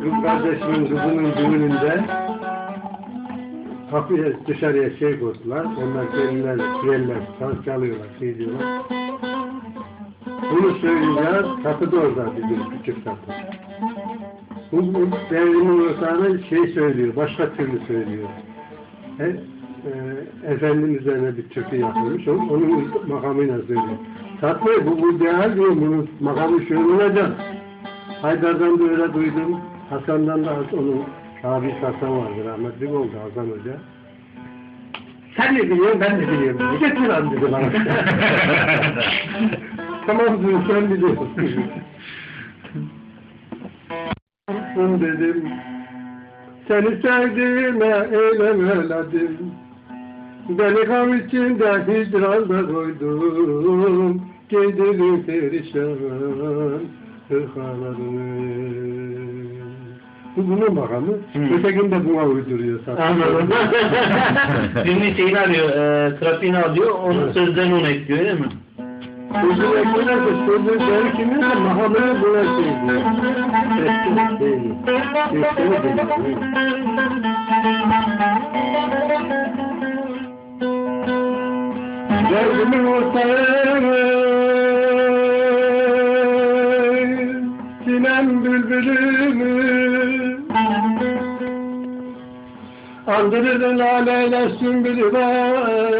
Kız kardeşimin kızının düğününde kapıya dışarıya şey koydular. Onlar gelinler, saz çalıyorlar, şey diyorlar. Bunu söyleyince kapı da orada bizim küçük kapı. Bu, bu devrimin ortağına şey söylüyor, başka türlü söylüyor. E, e, efendim üzerine bir türkü yapılmış, onun, onun makamıyla söylüyor. Tatlı bu, bu değer diyor, bunun makamı şöyle olacak. Haydar'dan da öyle duydum. Hasan'dan da onun abisi Hasan vardı. Rahmetli oldu Hasan Hoca. Sen ne biliyorsun ben de biliyorum. Getir lan dedi bana. tamam diyor sen biliyorsun. Sen dedim. Seni sevdiğime eylemeledim. Beni gam içinde hicranda koydum. Giydirin perişan hırkalarını. Bu bunun makamı. Ötekini buna uyduruyor zaten. Anladım. Filmin şeyini arıyor, e, trafiğini alıyor, onun sözlerini ona ekliyor değil mi? Sözü eklerse sözü belki de makamını buna söylüyor. Eski değil. Eski değil. Derdimin ortağı Sinem bülbülümü Andırır laleyle sümbülü var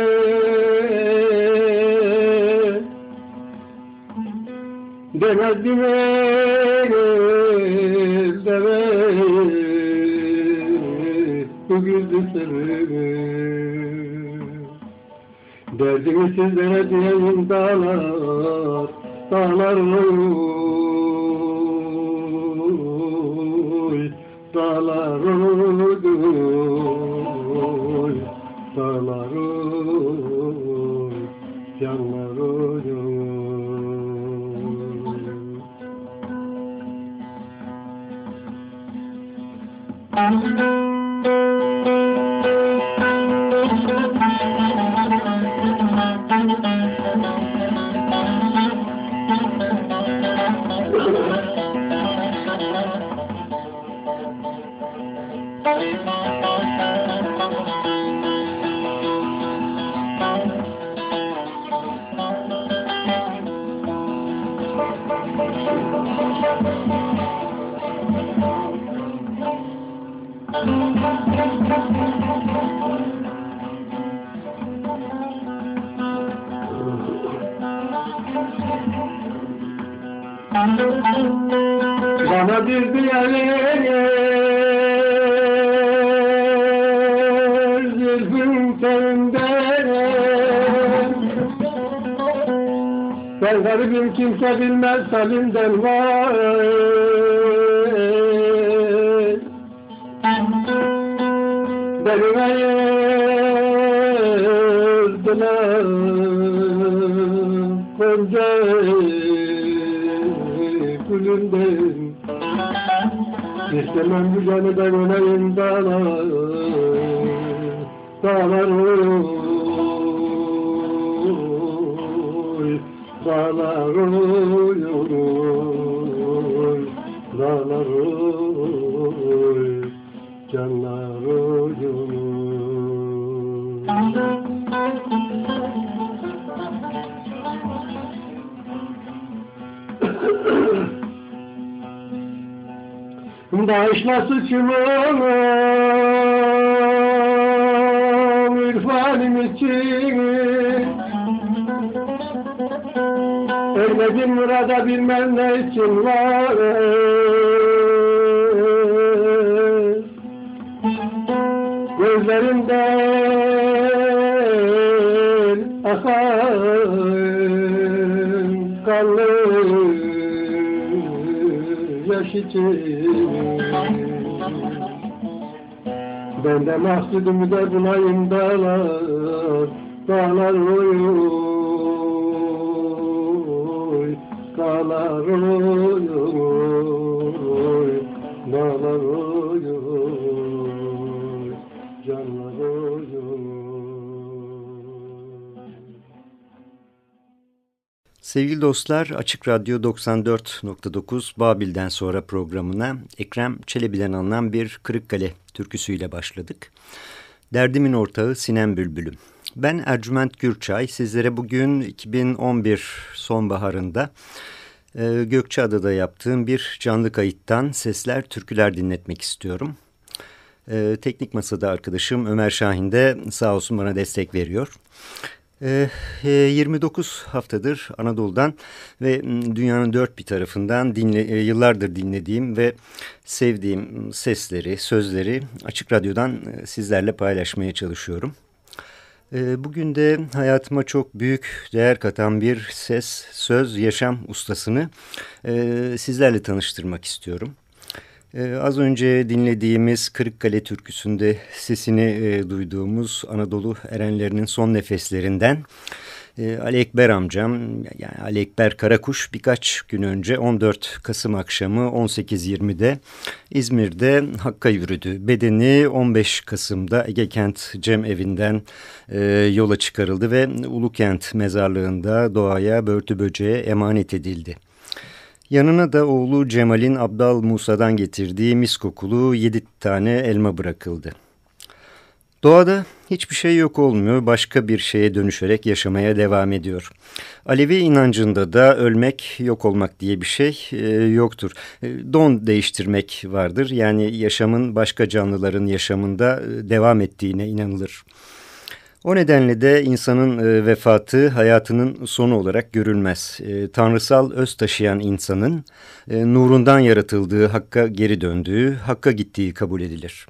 Demedim el deve Bu güldü sevimi. Derdimi sizlere diyeyim dağlar Dağlar oy Dağlar oy Thank you. Bana bir diğer zülfün telinden Ben garibim kimse bilmez halimden var Beni ayırdılar Gonca gülünden İstemem bu canı ben olayım dağlar Dağlar oy Dağlar oy Dağlar oy Canlar oy oy Bağışla suçumu irfanım için. Ermedim murada bilmem ne için var. Gözlerimden akan kanlı yaş için Ben de mahsudumu da bulayım dağlar Dağlar oy oy Dağlar oy Sevgili dostlar, Açık Radyo 94.9 Babil'den sonra programına Ekrem Çelebi'den alınan bir Kırıkkale türküsüyle başladık. Derdimin ortağı Sinem Bülbülüm. Ben Ercüment Gürçay, sizlere bugün 2011 sonbaharında e, Gökçeada'da yaptığım bir canlı kayıttan sesler, türküler dinletmek istiyorum. E, teknik masada arkadaşım Ömer Şahin de sağ olsun bana destek veriyor. 29 ee, haftadır Anadolu'dan ve dünyanın dört bir tarafından dinle, e, yıllardır dinlediğim ve sevdiğim sesleri, sözleri Açık Radyo'dan sizlerle paylaşmaya çalışıyorum. Bugün de hayatıma çok büyük değer katan bir ses, söz, yaşam ustasını sizlerle tanıştırmak istiyorum. Ee, az önce dinlediğimiz Kırıkkale türküsünde sesini e, duyduğumuz Anadolu erenlerinin son nefeslerinden e, Ali Ekber amcam yani Ali Ekber Karakuş birkaç gün önce 14 Kasım akşamı 18.20'de İzmir'de Hakk'a yürüdü. Bedeni 15 Kasım'da Ege Kent Cem evinden e, yola çıkarıldı ve Ulukent mezarlığında doğaya börtü böceğe emanet edildi. Yanına da oğlu Cemal'in Abdal Musa'dan getirdiği mis kokulu yedi tane elma bırakıldı. Doğada hiçbir şey yok olmuyor, başka bir şeye dönüşerek yaşamaya devam ediyor. Alevi inancında da ölmek, yok olmak diye bir şey e, yoktur. E, don değiştirmek vardır, yani yaşamın başka canlıların yaşamında e, devam ettiğine inanılır. O nedenle de insanın e, vefatı hayatının sonu olarak görülmez. E, tanrısal öz taşıyan insanın e, nurundan yaratıldığı hakka geri döndüğü, hakka gittiği kabul edilir.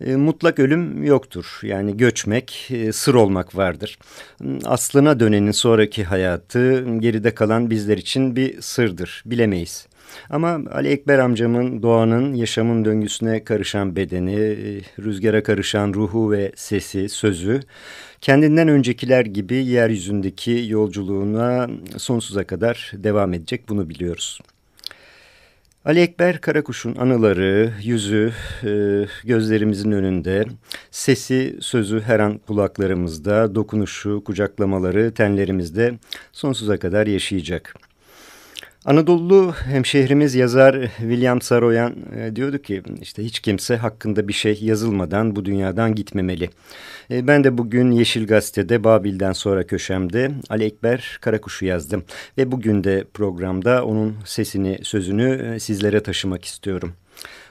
E, mutlak ölüm yoktur. Yani göçmek, sır olmak vardır. Aslına dönenin sonraki hayatı geride kalan bizler için bir sırdır, bilemeyiz. Ama Ali Ekber amcamın doğanın yaşamın döngüsüne karışan bedeni, rüzgara karışan ruhu ve sesi, sözü kendinden öncekiler gibi yeryüzündeki yolculuğuna sonsuza kadar devam edecek bunu biliyoruz. Ali Ekber Karakuş'un anıları, yüzü e, gözlerimizin önünde, sesi, sözü her an kulaklarımızda, dokunuşu, kucaklamaları tenlerimizde sonsuza kadar yaşayacak. Anadolu hemşehrimiz yazar William Saroyan e, diyordu ki işte hiç kimse hakkında bir şey yazılmadan bu dünyadan gitmemeli. E, ben de bugün Yeşil Gazete'de Babil'den sonra köşemde Ali Ekber Karakuş'u yazdım. Ve bugün de programda onun sesini, sözünü e, sizlere taşımak istiyorum.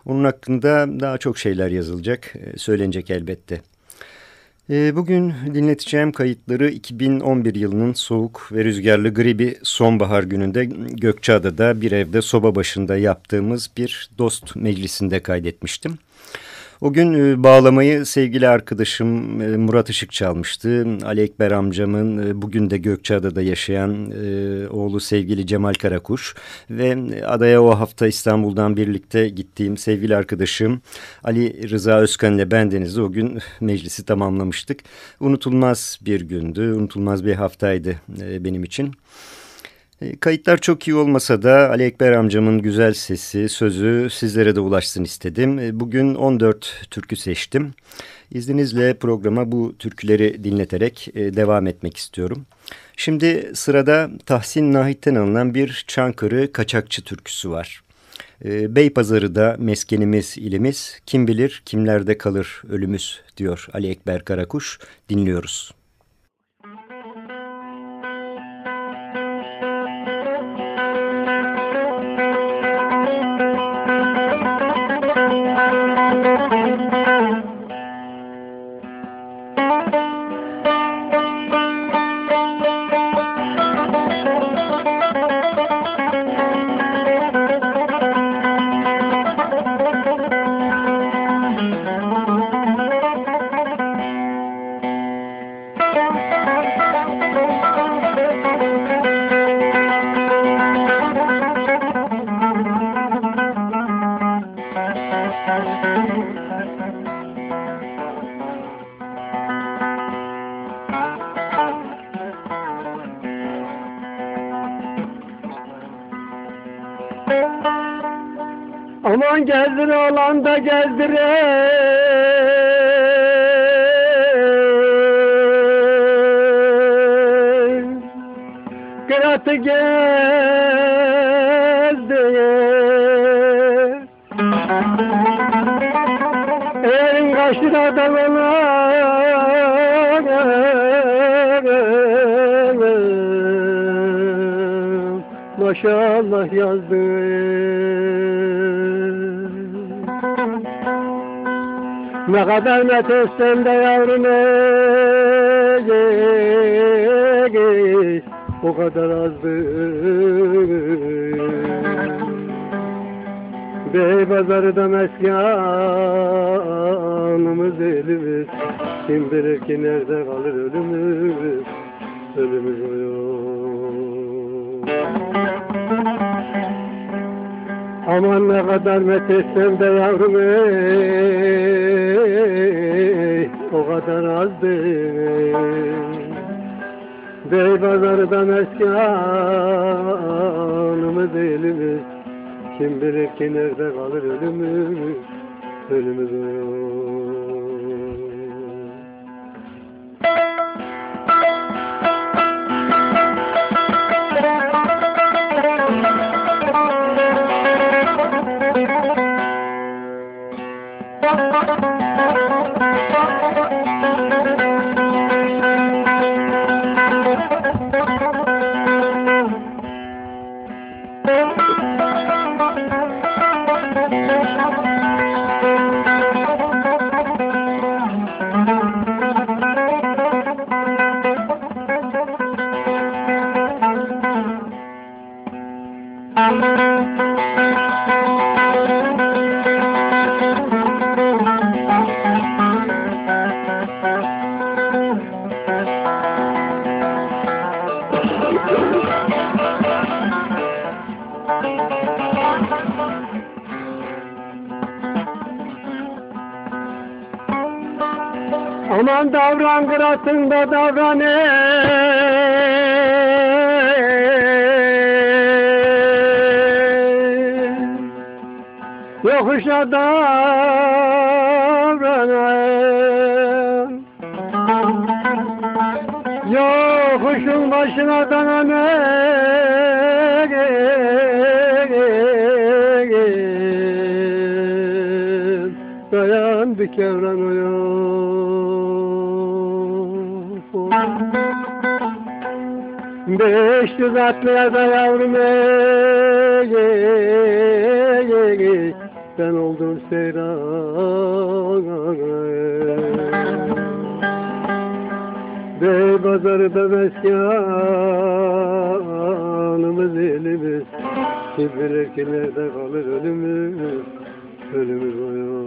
Onun hakkında daha çok şeyler yazılacak, e, söylenecek elbette. Ee, bugün dinleteceğim kayıtları 2011 yılının soğuk ve rüzgarlı gri bir sonbahar gününde Gökçeada'da bir evde soba başında yaptığımız bir dost meclisinde kaydetmiştim. O gün e, bağlamayı sevgili arkadaşım e, Murat Işık çalmıştı. Ali Ekber amcamın e, bugün de Gökçeada'da yaşayan oğlu sevgili Cemal Karakuş ve adaya o hafta İstanbul'dan birlikte gittiğim sevgili arkadaşım Ali Rıza Özkan ile bendeniz o gün meclisi tamamlamıştık. Unutulmaz bir gündü, unutulmaz bir haftaydı benim için. E, kayıtlar çok iyi olmasa da Ali Ekber amcamın güzel sesi, sözü sizlere de ulaşsın istedim. E, bugün 14 türkü seçtim. İzninizle programa bu türküleri dinleterek e, devam etmek istiyorum. Şimdi sırada Tahsin Nahit'ten alınan bir Çankırı Kaçakçı türküsü var. Beypazarı'da meskenimiz ilimiz, kim bilir kimlerde kalır ölümüz diyor Ali Ekber Karakuş. Dinliyoruz. Aman gezdir olan da gezdirin Kıratı gezdir Eğerin kaçtı adamına Maşallah yazdı Ne kadar met etsen de yavrum ey, O kadar azdı. Bey pazarda meskanımız elimiz. Kim bilir ki nerede kalır ölümüz Ölümüz yok. Aman ne kadar methetsem de yavrum ey, o kadar azdı. Bey pazarda meskanımız elimiz, kim bilir ki nerede kalır ölümüz o yok. Aman ey. Yokuşa ey. Yokuşun başına danan ey. Dayan bir kevran 500 atlıya da yavrum ey, ey, ey. Ben oldum seyran Bey pazarda meskanımız elimiz. Kim bilir ki nerede kalır ölümümüz? Ölümümüz o yok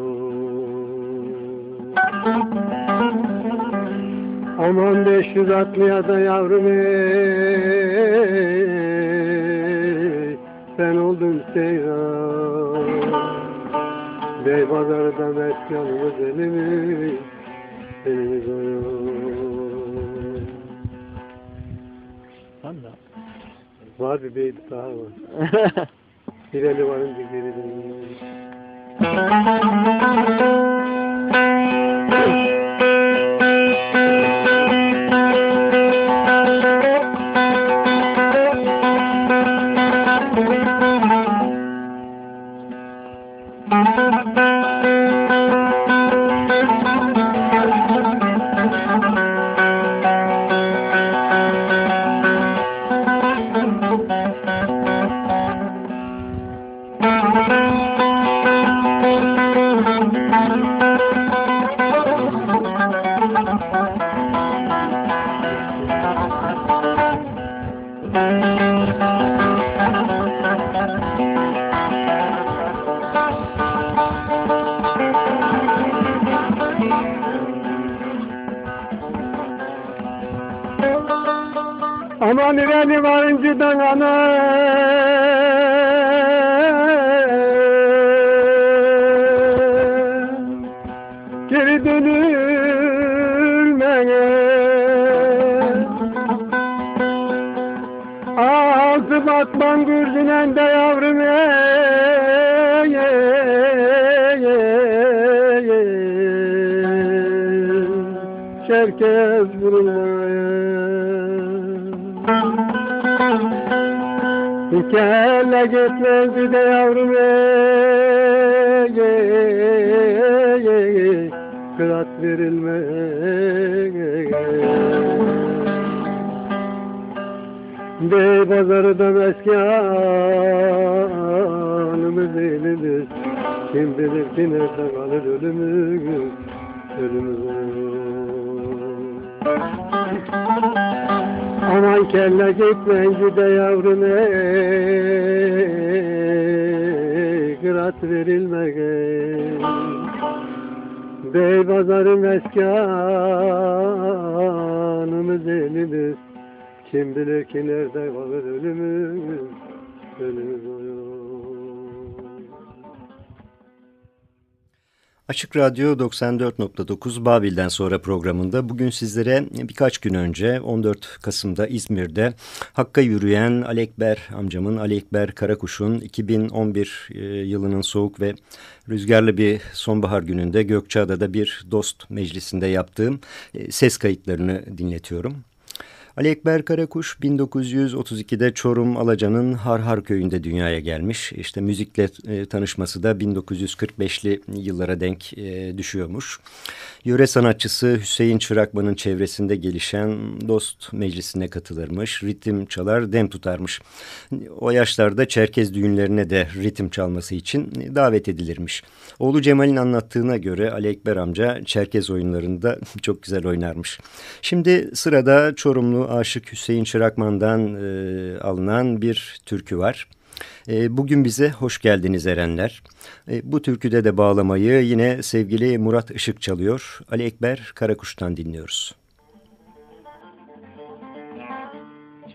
Aman 500 atlıya da yavrum ey Sen oldun seyran Bey pazarda meskanımız elimiz Elimiz o yok Var bir beyt daha var. İleri varınca geri dönüyor. Aman Kelle gitmezdi de yavrum ey, ey, ey, ey. Kırat verilmez Bey pazarı da meskanımız elinir Kim bilir ki nerede kalır ölümümüz Ölümümüz Aman kelle gitmeyin de yavrum ey Kırat verilmek ey Bey pazarı meskanımız elinir kim bilir ki nerede kalır ölümümüz, ölümümüz oyun. Açık Radyo 94.9 Babil'den sonra programında bugün sizlere birkaç gün önce 14 Kasım'da İzmir'de Hakk'a yürüyen Alekber amcamın, Alekber Karakuş'un 2011 e, yılının soğuk ve rüzgarlı bir sonbahar gününde Gökçeada'da bir dost meclisinde yaptığım e, ses kayıtlarını dinletiyorum. Ali Ekber Karakuş 1932'de Çorum Alaca'nın Harhar köyünde dünyaya gelmiş. İşte müzikle e, tanışması da 1945'li yıllara denk e, düşüyormuş. Yöre sanatçısı Hüseyin Çırakman'ın çevresinde gelişen dost meclisine katılırmış. Ritim çalar, dem tutarmış. O yaşlarda Çerkez düğünlerine de ritim çalması için davet edilirmiş. Oğlu Cemal'in anlattığına göre Ali Ekber amca Çerkez oyunlarında çok güzel oynarmış. Şimdi sırada Çorumlu Aşık Hüseyin Çırakman'dan e, alınan bir türkü var. E, bugün bize hoş geldiniz erenler. E, bu türküde de bağlamayı yine sevgili Murat Işık çalıyor. Ali Ekber Karakuş'tan dinliyoruz.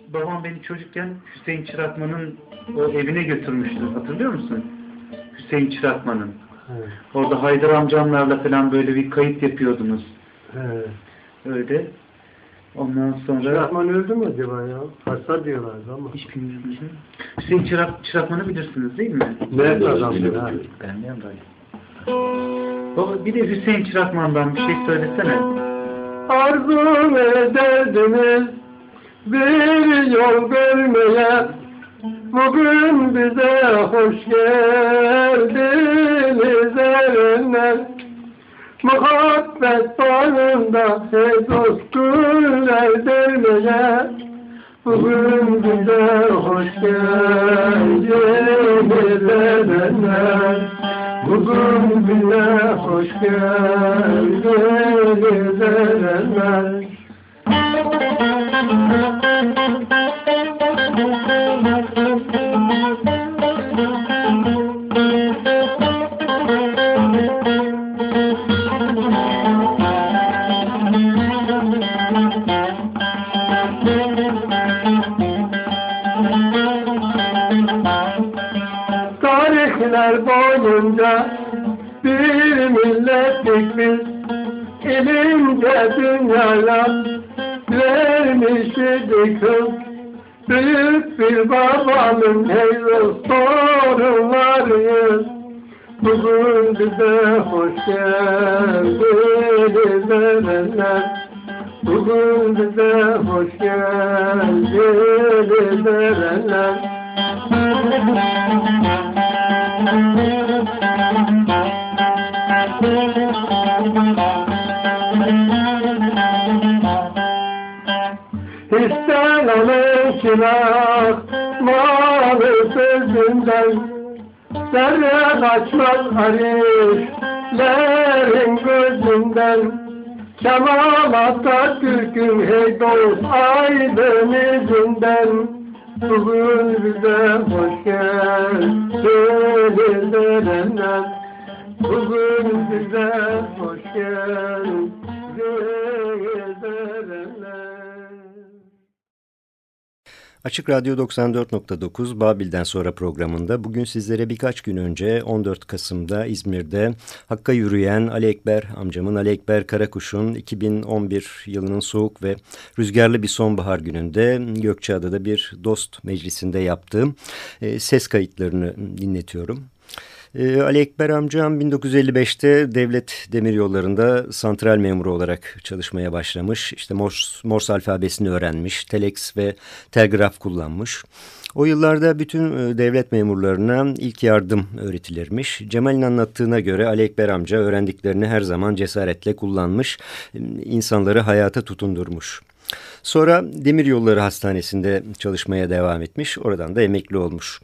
Babam beni çocukken Hüseyin Çırakman'ın o evine götürmüştü. Hatırlıyor musun? Hüseyin Çırakman'ın. Evet. Orada Haydar amcamlarla falan böyle bir kayıt yapıyordunuz. Evet. Öyle. Ondan sonra... Rahman öldü mü acaba ya? Hasta diyorlardı ama. Hiç bilmiyorum. Hüseyin Çırak, Çırakman'ı bilirsiniz değil mi? Nerede adamdı ha? Ben de dayı. Baba bir de Hüseyin Çırakman'dan bir şey söylesene. Arzu ederdiniz bir yol görmeye Bugün bize hoş geldiniz erenler Muhabbet bağında hey dost güller dermeye Bugün bize hoş geldiniz erenler Bugün bize hoş geldiniz erenler Tarihler Elimce dünyaya vermiştik kız Büyük bir babanın heyros torunlarıyız Bugün bize hoş geldiniz erenler Bugün bize hoş geldiniz erenler İstemenin çırak malı sözünden Zerre kaçmaz harişlerin gözünden. Kemal Atatürk'ün hey dost aydın izinden Bugün bize hoş geldiniz erenler Bugün bize hoş geldiniz erenler Açık Radyo 94.9 Babil'den sonra programında bugün sizlere birkaç gün önce 14 Kasım'da İzmir'de Hakk'a yürüyen Ali Ekber amcamın Ali Ekber Karakuş'un 2011 yılının soğuk ve rüzgarlı bir sonbahar gününde Gökçeada'da bir dost meclisinde yaptığım e, ses kayıtlarını dinletiyorum. Ee, Ali Ekber amcam 1955'te devlet demiryollarında santral memuru olarak çalışmaya başlamış. İşte Morse, Morse alfabesini öğrenmiş, telex ve telgraf kullanmış. O yıllarda bütün e, devlet memurlarına ilk yardım öğretilirmiş. Cemal'in anlattığına göre Ali Ekber amca öğrendiklerini her zaman cesaretle kullanmış, insanları hayata tutundurmuş. Sonra Demiryolları Hastanesi'nde çalışmaya devam etmiş, oradan da emekli olmuş.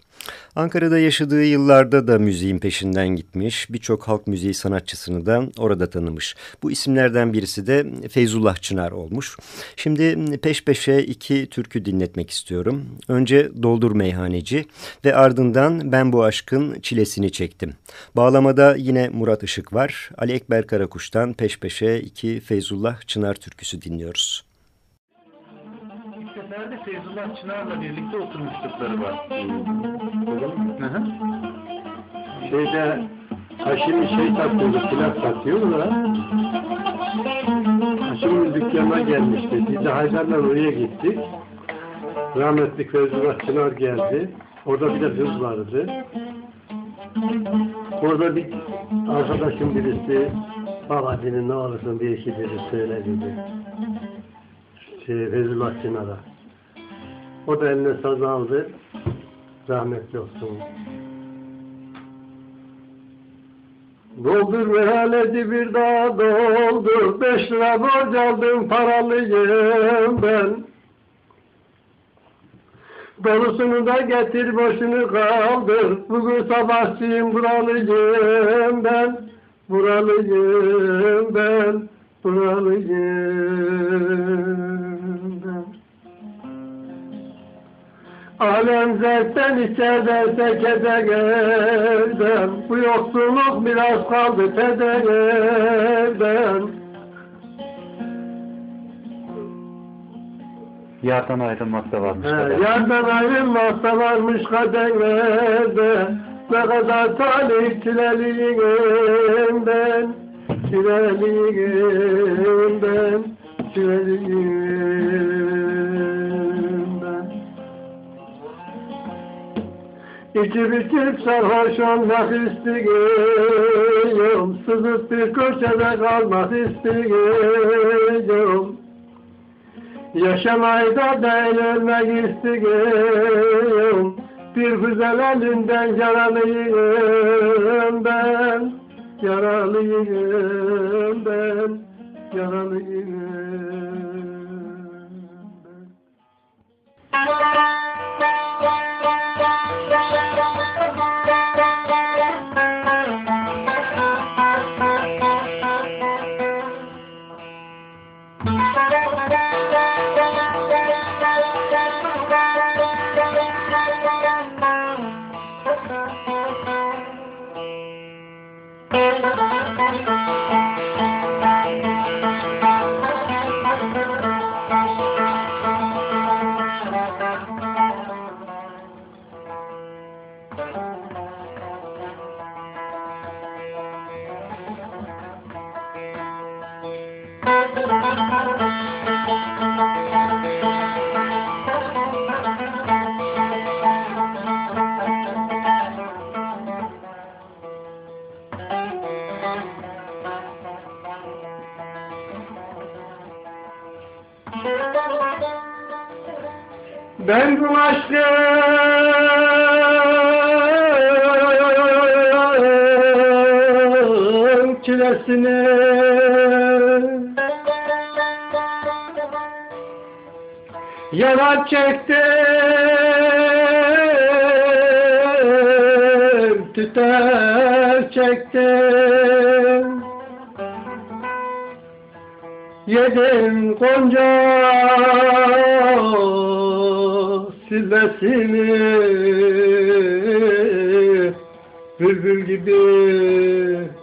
Ankara'da yaşadığı yıllarda da müziğin peşinden gitmiş. Birçok halk müziği sanatçısını da orada tanımış. Bu isimlerden birisi de Feyzullah Çınar olmuş. Şimdi peş peşe iki türkü dinletmek istiyorum. Önce Doldur Meyhaneci ve ardından Ben Bu Aşkın Çilesini Çektim. Bağlamada yine Murat Işık var. Ali Ekber Karakuş'tan peş peşe iki Feyzullah Çınar türküsü dinliyoruz. Nerede Feyzullah Çınar'la birlikte oturmuştukları var. Hı hı. Şeyde Haşim'in şey satıyordu, silah satıyor da Haşim'in dükkanına gelmişti. Biz de Haydar'la oraya gittik. Rahmetli Feyzullah Çınar geldi. Orada bir de kız vardı. Orada bir arkadaşım birisi baba senin ne olursun bir iki dedi söyle dedi. Şey, Feyzullah Çınar'a. O da eline saz aldı. Rahmetli olsun. Doldur mehaleci bir daha doldur. Beş lira borç aldım paralıyım ben. Dolusunu da getir boşunu kaldır. Bugün sabahçıyım buralıyım ben. Buralıyım ben. Buralıyım Alem zevkten içeride kederden Bu yoksulluk biraz kaldı kederden Yardan ayrılmak da varmış. He. Yardan ayrılmak da varmış kaderlerde Ne kadar talih çileliyim ben Çileliyim İçip içip sarhoş olmak istiyorum Sızıp bir köşede kalmak istiyorum Yaşamayı da değil ölmek istiyorum Bir güzel elinden yaralıyım ben. Yaralıyım ben Yaralıyım ben Música Ben bu aşkın çilesini Yalan çektim, tüter çektim Yedim Gonca silvesini Bülbül gibi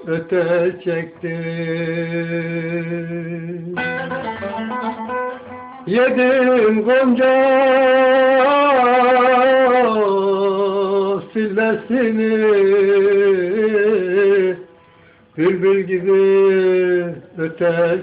öte çekti. Yedim gonca sillesini Bülbül gibi öter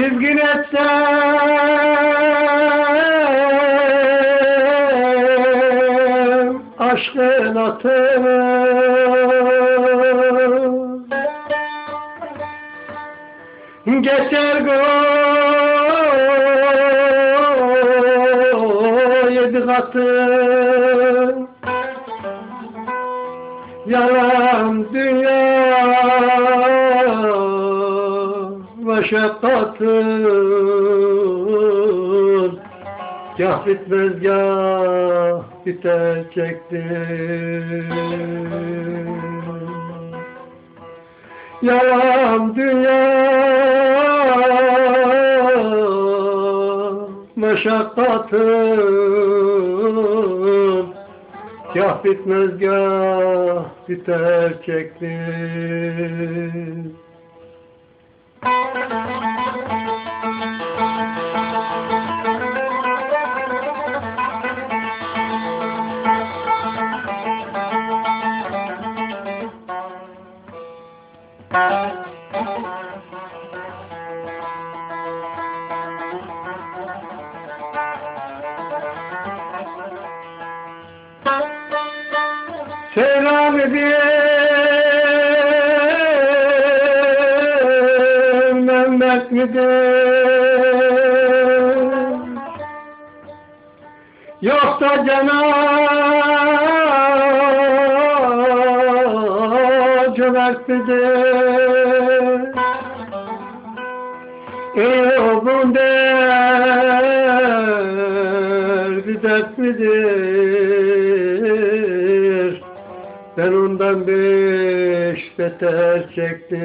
Dizgin etsem aşkın atını Geçer go yedi katı Yalan dünya meşakkatın Gah bitmez gah biter çektim. Yalan dünya. Meşakkatın Gah bitmez gah biter Thank you. Midir Yoksa cana cömert midir Ey oğlum der bir dert midir? Ben ondan beş beter çektim.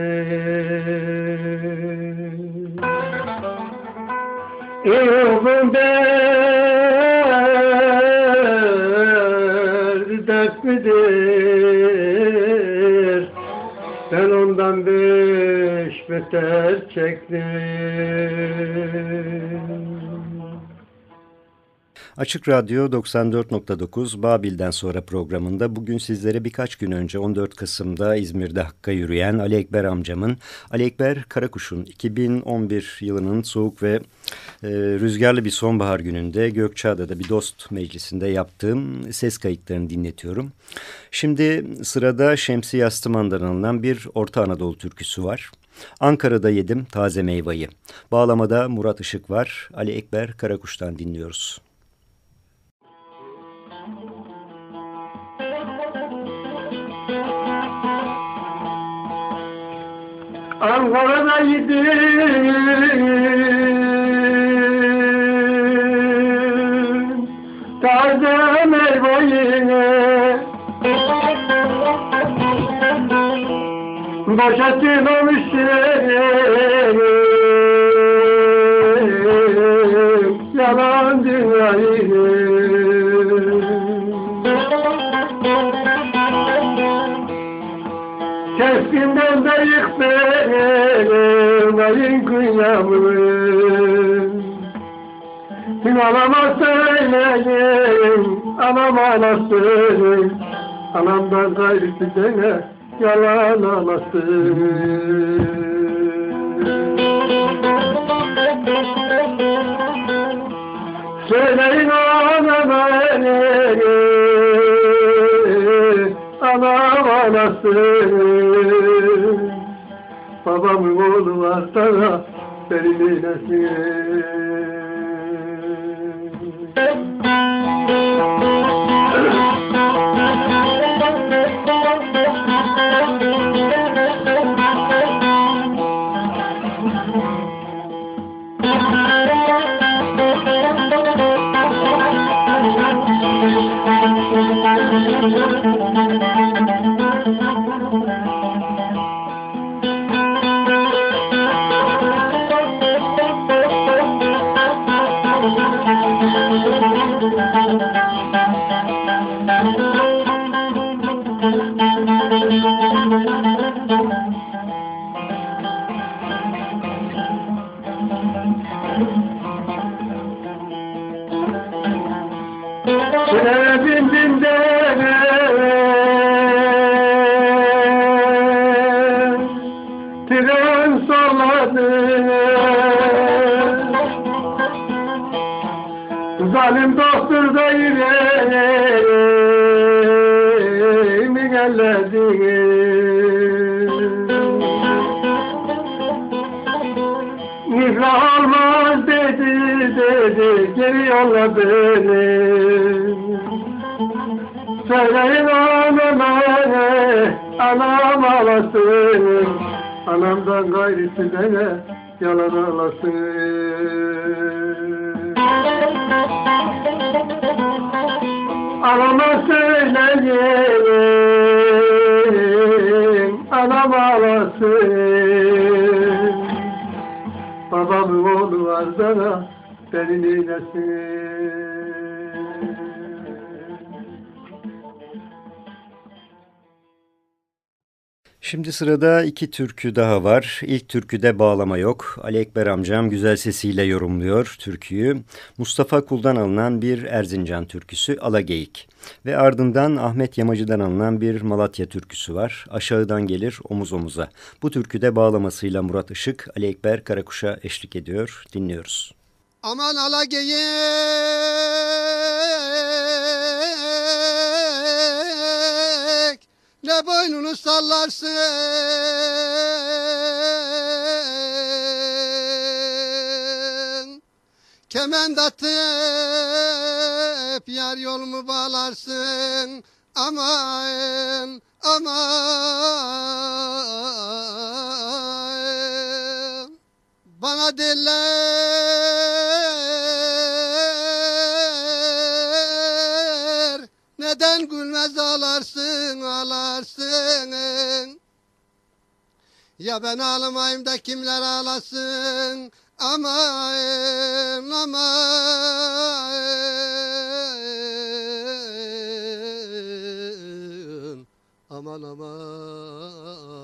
Oğlum der dert midir? Ben ondan beş beter çektim. Açık Radyo 94.9 Babil'den sonra programında bugün sizlere birkaç gün önce 14 Kasım'da İzmir'de Hakk'a yürüyen Ali Ekber amcamın, Ali Ekber Karakuş'un 2011 yılının soğuk ve e, rüzgarlı bir sonbahar gününde Gökçeada'da bir dost meclisinde yaptığım ses kayıtlarını dinletiyorum. Şimdi sırada Şemsi Yastıman'dan alınan bir Orta Anadolu türküsü var. Ankara'da yedim taze meyveyi. Bağlamada Murat Işık var. Ali Ekber Karakuş'tan dinliyoruz. Ankara'da yedim taze meyveyi Boşatılmamışım De yık benim ayın kıyamını Kim alamaz söyleyeyim anam anasın Anamdan gayrı dene yalan anasın Söyleyin anama anam anası Babamın oğlu var sana beni dedi geri yolla beni. Söyleyin anama anam ağlasın. Anamdan gayrisi de yalan ağlasın. Anama söyleyin anam ağlasın. Babamın oğlu var beni neylesin. Şimdi sırada iki türkü daha var. İlk türküde bağlama yok. Ali Ekber amcam güzel sesiyle yorumluyor türküyü. Mustafa Kul'dan alınan bir Erzincan türküsü Alageyik. Ve ardından Ahmet Yamacı'dan alınan bir Malatya türküsü var. Aşağıdan gelir omuz omuza. Bu türküde bağlamasıyla Murat Işık, Ali Ekber Karakuş'a eşlik ediyor. Dinliyoruz. Aman Alageyik ne boynunu sallarsın? Kement atıp yar yolumu bağlarsın? Aman aman Bana diller Neden gülmez ağlarsın ağlarsın? Ya ben ağlamayayım da kimler ağlasın? Aman. Aman Aman aman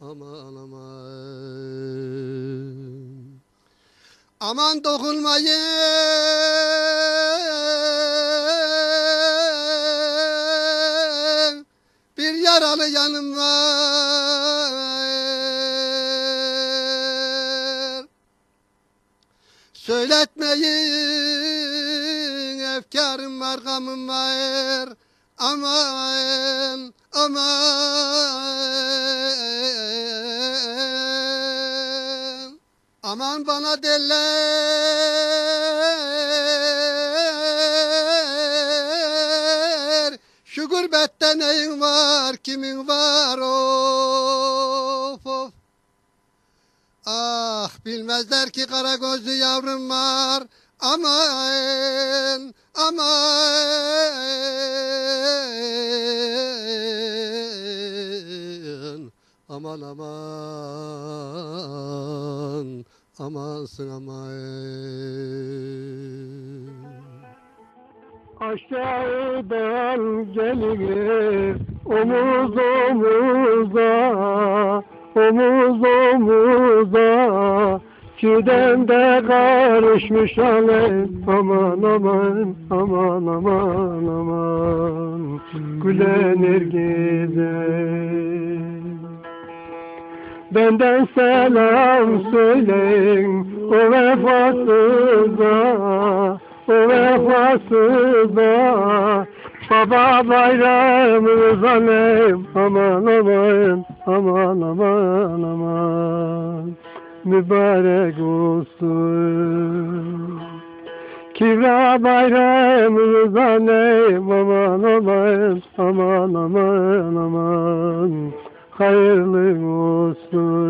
Aman aman Aman dokunmayın. Bir yaralı yanım var. Söyletmeyin efkarım var gamım var. Aman aman Aman bana derler Şu gurbette neyin var kimin var? Of of. Ah bilmezler ki kara gözlü yavrum var. Aman aman. Aman aman Aman Aşağıdan gelir omuz omuza, omuz omuza. Çiğden de karışmış alem, aman aman, aman aman aman. Gülenir gider. Benden selam söyleyin o vefasıza, o vefasıza. Baba bayramımız alem, aman aman, aman aman aman. Mübarek olsun. Kibra bayramımız alem, aman aman, aman aman aman. Hayırlı olsun.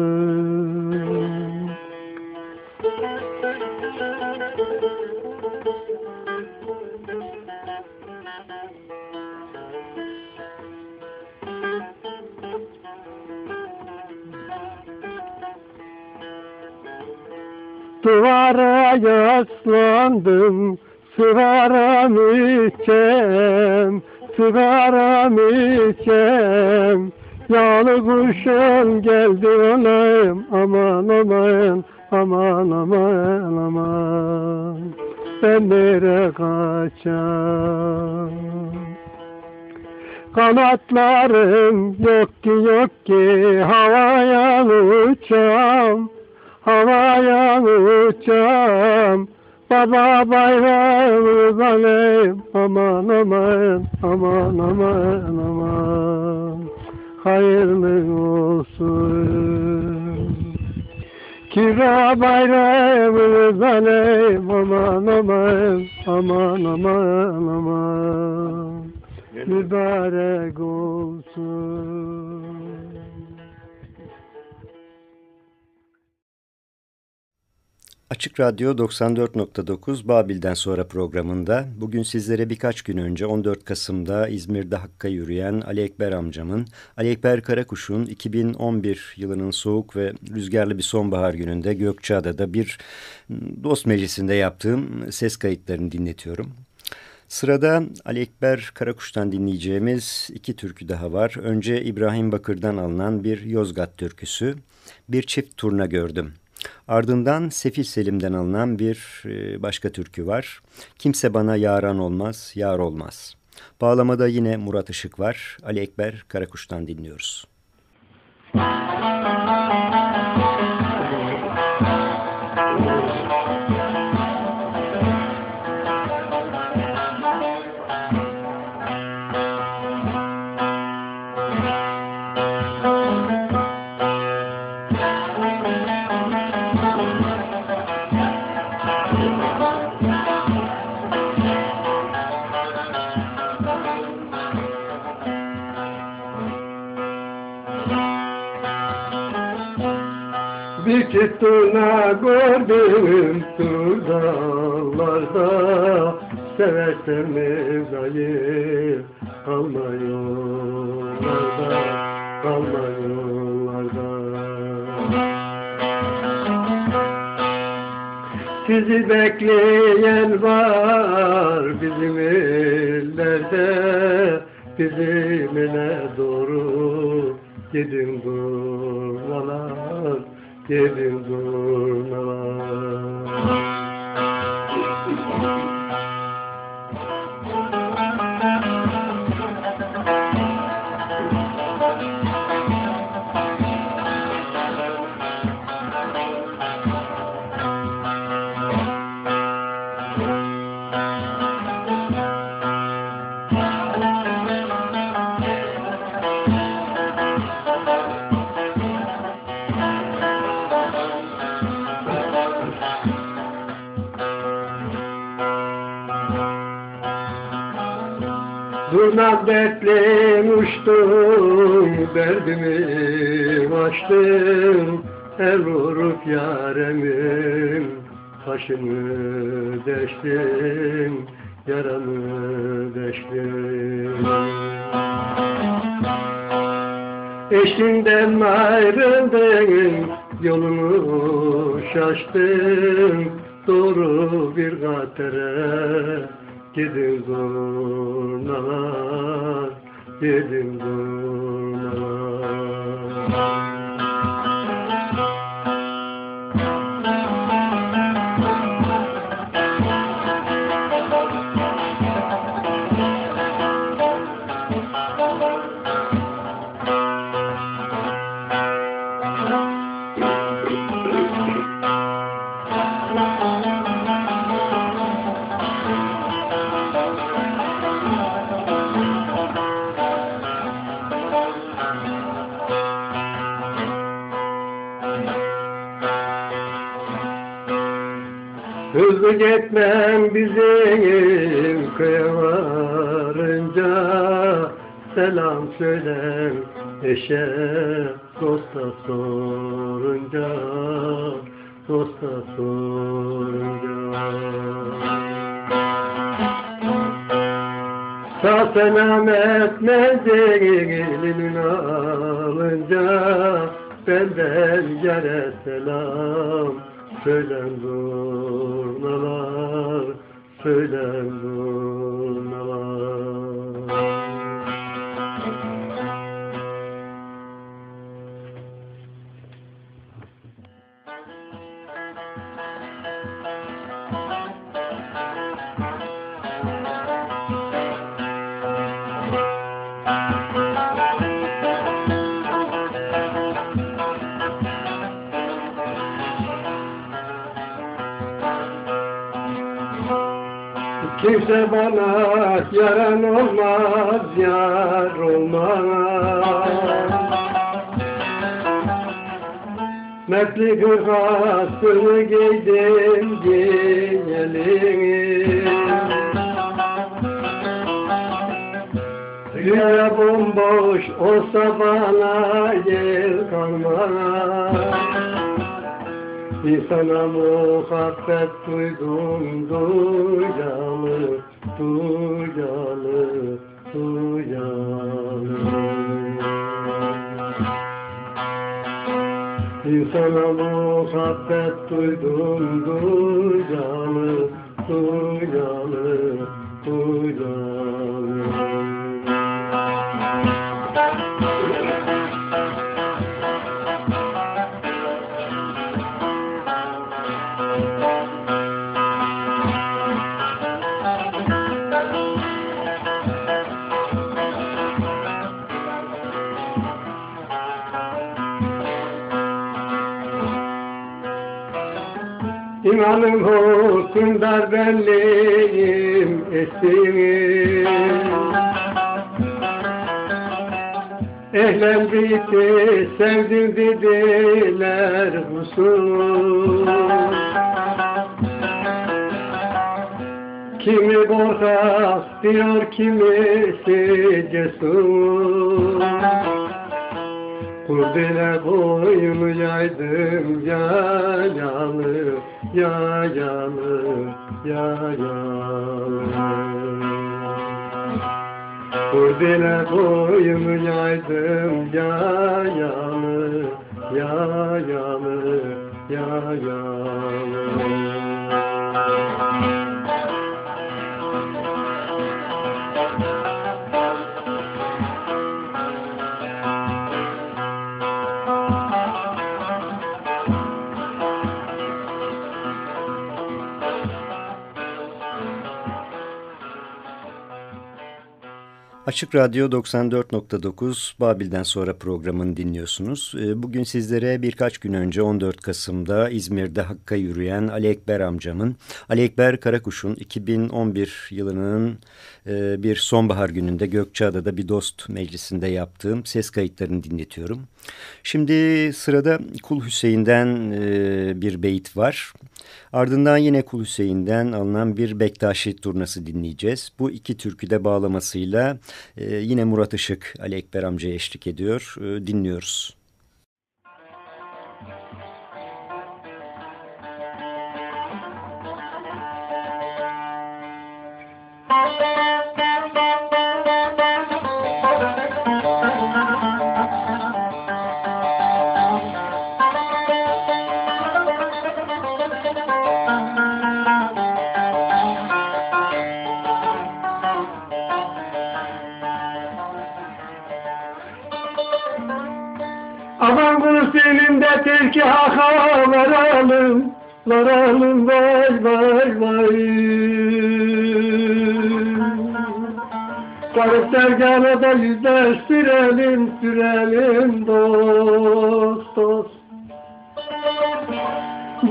Duvara yaslandım, sigaram içem, sigaram içem. Yağlı kuşum geldi olayım, aman aman, aman aman aman. Ben nereye kaçam? Kanatlarım yok ki yok ki havaya uçam, havaya uçam. baba bayrağımız aleyim aman aman aman aman aman hayırlı olsun. Kira bayrağımız aleyim aman aman aman aman aman mübarek olsun. Açık Radyo 94.9 Babil'den sonra programında bugün sizlere birkaç gün önce 14 Kasım'da İzmir'de Hakk'a yürüyen Ali Ekber amcamın, Ali Ekber Karakuş'un 2011 yılının soğuk ve rüzgarlı bir sonbahar gününde Gökçeada'da bir dost meclisinde yaptığım ses kayıtlarını dinletiyorum. Sırada Ali Ekber Karakuş'tan dinleyeceğimiz iki türkü daha var. Önce İbrahim Bakır'dan alınan bir Yozgat türküsü, bir çift turna gördüm. Ardından Sefil Selim'den alınan bir e, başka türkü var. Kimse bana yaran olmaz, yar olmaz. Bağlamada yine Murat Işık var. Ali Ekber Karakuş'tan dinliyoruz. Bir çıktığına gördüm tur dağlarda Seversen Mevla'yı kalma yollarda Kalma yollarda Sizi bekleyen var bizim illerde Bizim doğru gidin durmalar Gelin durmalar derdimi açtım El vurup yaremin taşını deştim Yaramı deştim Eşinden ayrıldım, yolumu şaştım Doğru bir katere Gidin Hızlı gitmem bizim köye varınca Selam söyler eşe dosta sorunca Dosta sorunca. Sağ selamet menzilini alınca Benden yere selam Söylen durnalar, söylen Kimse bana yaran olmaz, yar olmaz. Mertlik hırkasını giydim giyelim. Dünya bomboş olsa bana yer kalmaz. İnsana muhabbet duydum duyalı, duyalı, duyalı. İnsana muhabbet duydum duyalı, duyalı, duyalı. İmanım hukukundar benliğim esir. Ehlen bitti sevdim dediler husus. Kimi korkak diyor kimisi cesur. Kurdele boyunu yaydım yayalı, yayalı, yayalı. Kurdele boyunu yaydım yayalı, yayalı, yayalı. Açık Radyo 94.9 Babil'den sonra programını dinliyorsunuz. Ee, bugün sizlere birkaç gün önce 14 Kasım'da İzmir'de Hakk'a yürüyen Ali Ekber amcamın, Ali Ekber Karakuş'un 2011 yılının e, bir sonbahar gününde Gökçeada'da bir dost meclisinde yaptığım ses kayıtlarını dinletiyorum. Şimdi sırada Kul Hüseyin'den e, bir beyit var. Ardından yine Kul Hüseyin'den alınan bir Bektaşi turnası dinleyeceğiz. Bu iki türküde bağlamasıyla e, yine Murat Işık Ali Ekber amcaya eşlik ediyor. E, dinliyoruz. De tilki haka varalım, varalım vay vay vay. Garip dergâna da yüzleştirelim, sürelim dost dost.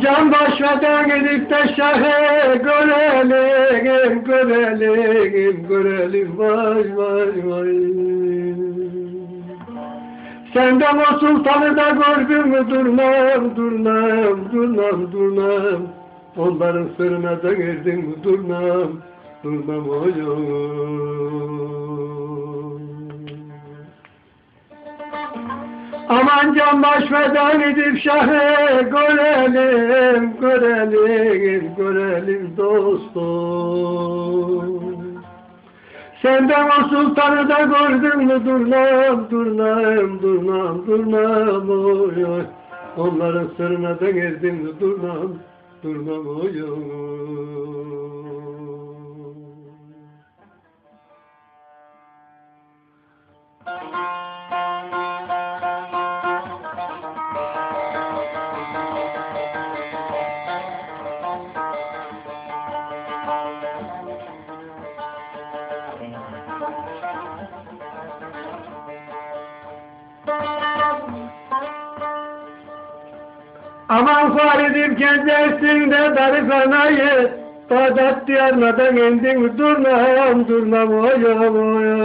Can başladan gidip de şahe görelim, görelim, görelim vay vay vay. Senden o sultanı da gördün mü durnam, durnam, durnam, durnam. Onların sırrına da girdin mi durnam, durnam oyun. Aman can başveden edip şahı görelim, görelim, görelim dostum. Senden o sultanı da gördün mü durnam, durnam, durnam, durnam oy oy. Onların sırrına da girdin mi durnam, durnam oy oy. Aman Faridim kendisinde darıkanayı, Bağdat diyarlardan indin durnam durnam oya oya.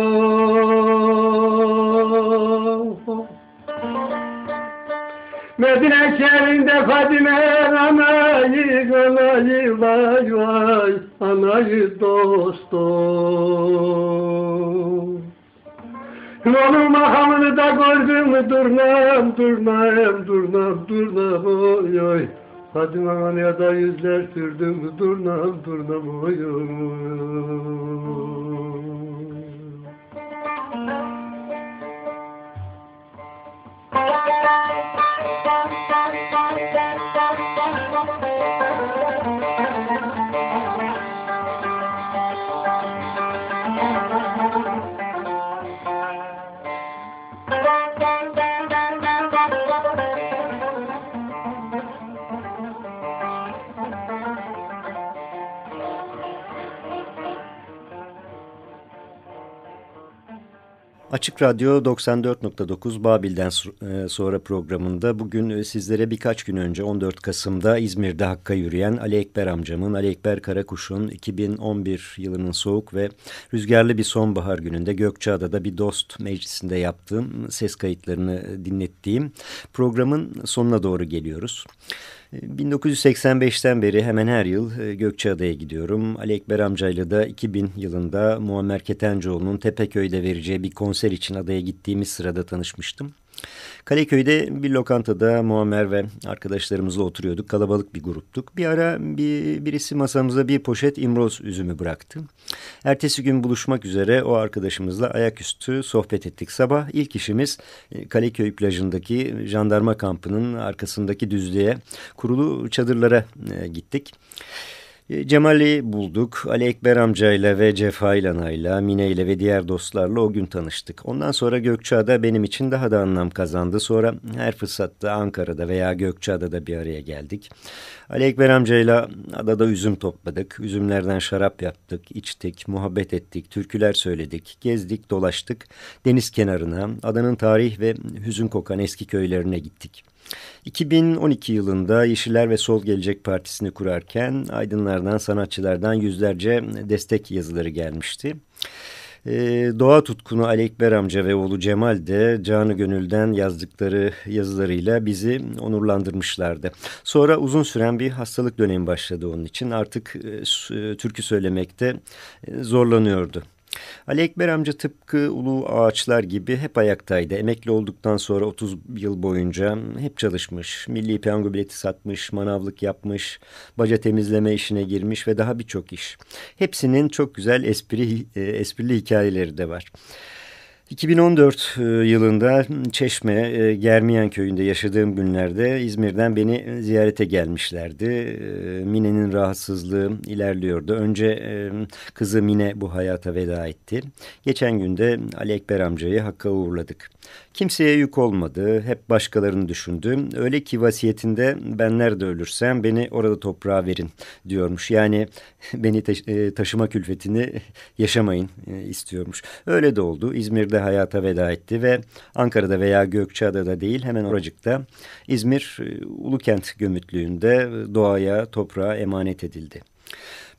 Medine şehrinde Fadime anayı anayı vay vay anayı dost Onun makamını da gördüm durnam durnam durnam durnam oy oy. Fadime anaya da yüzler sürdüm durnam durnam oy oy. Açık Radyo 94.9 Babil'den e, sonra programında bugün e, sizlere birkaç gün önce 14 Kasım'da İzmir'de Hakk'a yürüyen Ali Ekber amcamın, Ali Ekber Karakuş'un 2011 yılının soğuk ve rüzgarlı bir sonbahar gününde Gökçeada'da bir dost meclisinde yaptığım ses kayıtlarını dinlettiğim programın sonuna doğru geliyoruz. 1985'ten beri hemen her yıl e, Gökçeada'ya gidiyorum. Ali Ekber amcayla da 2000 yılında Muammer Ketencoğlu'nun Tepeköy'de vereceği bir konser için adaya gittiğimiz sırada tanışmıştım. Kaleköy'de bir lokantada Muammer ve arkadaşlarımızla oturuyorduk. Kalabalık bir gruptuk. Bir ara bir, birisi masamıza bir poşet imroz üzümü bıraktı. Ertesi gün buluşmak üzere o arkadaşımızla ayaküstü sohbet ettik. Sabah ilk işimiz e, Kaleköy plajındaki jandarma kampının arkasındaki düzlüğe kurulu çadırlara e, gittik. E, Cemal'i bulduk. Ali Ekber amcayla ve Cefail Ana'yla, Mine ile ve diğer dostlarla o gün tanıştık. Ondan sonra Gökçeada benim için daha da anlam kazandı. Sonra her fırsatta Ankara'da veya Gökçeada'da bir araya geldik. Ali Ekber amcayla adada üzüm topladık. Üzümlerden şarap yaptık, içtik, muhabbet ettik, türküler söyledik, gezdik, dolaştık. Deniz kenarına, adanın tarih ve hüzün kokan eski köylerine gittik. 2012 yılında Yeşiller ve Sol Gelecek Partisi'ni kurarken aydınlardan, sanatçılardan yüzlerce destek yazıları gelmişti. Ee, doğa tutkunu Ali Ekber amca ve oğlu Cemal de canı gönülden yazdıkları yazılarıyla bizi onurlandırmışlardı. Sonra uzun süren bir hastalık dönemi başladı onun için. Artık e, e türkü söylemekte e, zorlanıyordu. Ali Ekber amca tıpkı ulu ağaçlar gibi hep ayaktaydı. Emekli olduktan sonra 30 yıl boyunca hep çalışmış. Milli piyango bileti satmış, manavlık yapmış, baca temizleme işine girmiş ve daha birçok iş. Hepsinin çok güzel espri, e, esprili hikayeleri de var. 2014 e, yılında Çeşme, e, Germiyan köyünde yaşadığım günlerde İzmir'den beni ziyarete gelmişlerdi. E, Mine'nin rahatsızlığı ilerliyordu. Önce kızı Mine bu hayata veda etti. Geçen günde Ali Ekber amcayı Hakk'a uğurladık. Kimseye yük olmadı, hep başkalarını düşündü. Öyle ki vasiyetinde ben nerede ölürsem beni orada toprağa verin diyormuş. Yani beni taşıma külfetini yaşamayın istiyormuş. Öyle de oldu. İzmir'de de hayata veda etti ve Ankara'da veya Gökçeada'da değil hemen oracıkta İzmir e, Ulukent gömütlüğünde doğaya, toprağa emanet edildi.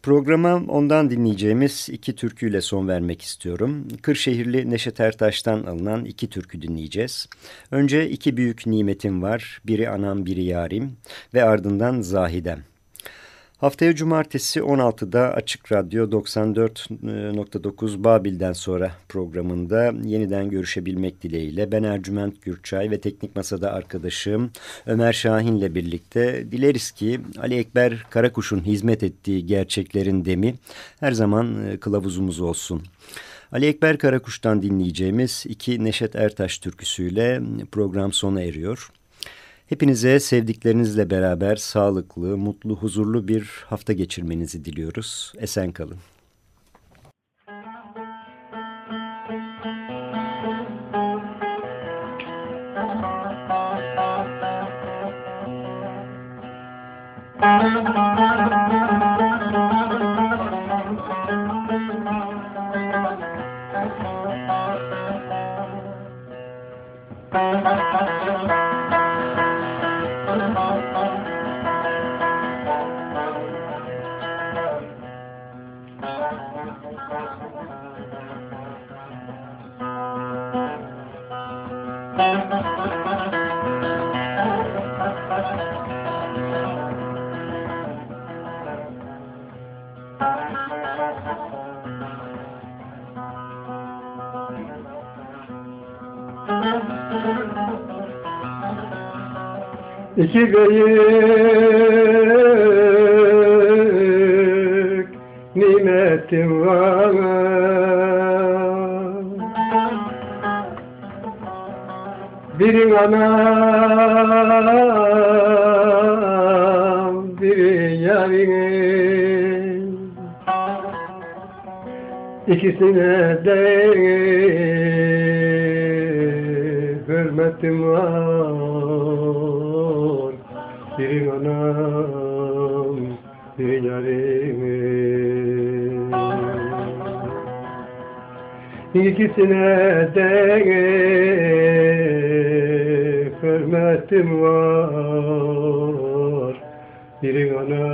Programa ondan dinleyeceğimiz iki türküyle son vermek istiyorum. Kırşehirli Neşet Ertaş'tan alınan iki türkü dinleyeceğiz. Önce iki büyük nimetim var. Biri anam, biri yarim ve ardından Zahidem. Haftaya cumartesi 16'da Açık Radyo 94.9 Babil'den sonra programında yeniden görüşebilmek dileğiyle ben Ercüment Gürçay ve Teknik Masa'da arkadaşım Ömer Şahin'le birlikte dileriz ki Ali Ekber Karakuş'un hizmet ettiği gerçeklerin demi her zaman e, kılavuzumuz olsun. Ali Ekber Karakuş'tan dinleyeceğimiz iki Neşet Ertaş türküsüyle program sona eriyor. Hepinize sevdiklerinizle beraber sağlıklı, mutlu, huzurlu bir hafta geçirmenizi diliyoruz. Esen kalın. Thank you. İki büyük nimetim var. Biri anam, biri yarim. İkisine de İkisine de hürmetim var. Biri anam,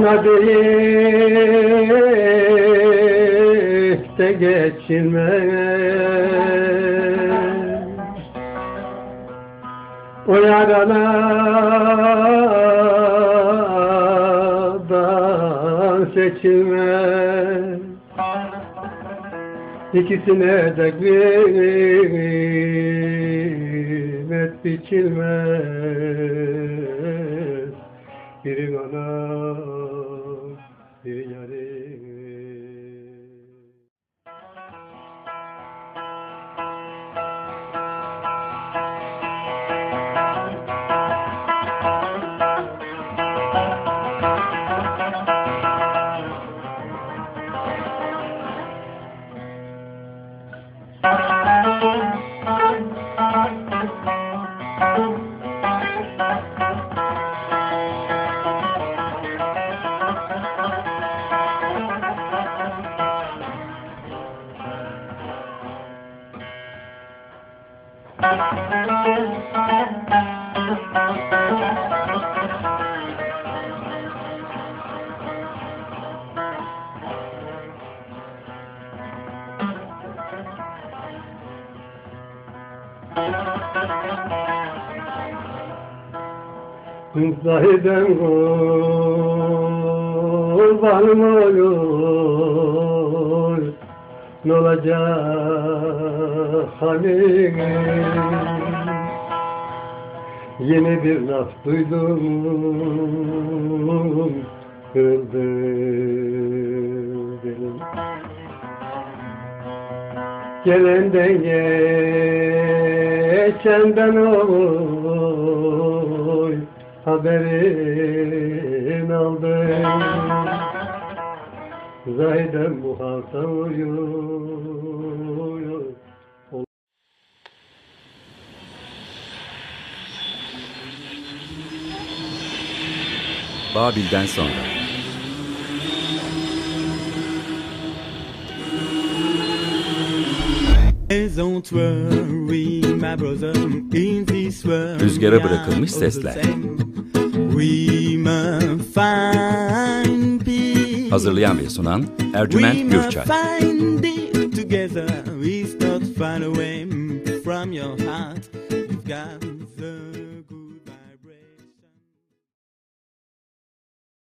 Ana deyip de geçilmez O yaralardan seçilmez İkisine de kıymet biçilmez Zahiden kurbanım olur. Ne olacak halim Yeni bir laf duydum Kırdı dilim Gelenden geçenden oy haberin aldım Zahiden bu halta uyuyor Babil'den sonra. Don't worry, my brother, in this world Rüzgara bırakılmış sesler. Hazırlayan ve sunan We Ercüment Gürçay. find it together. It's not far away from your heart.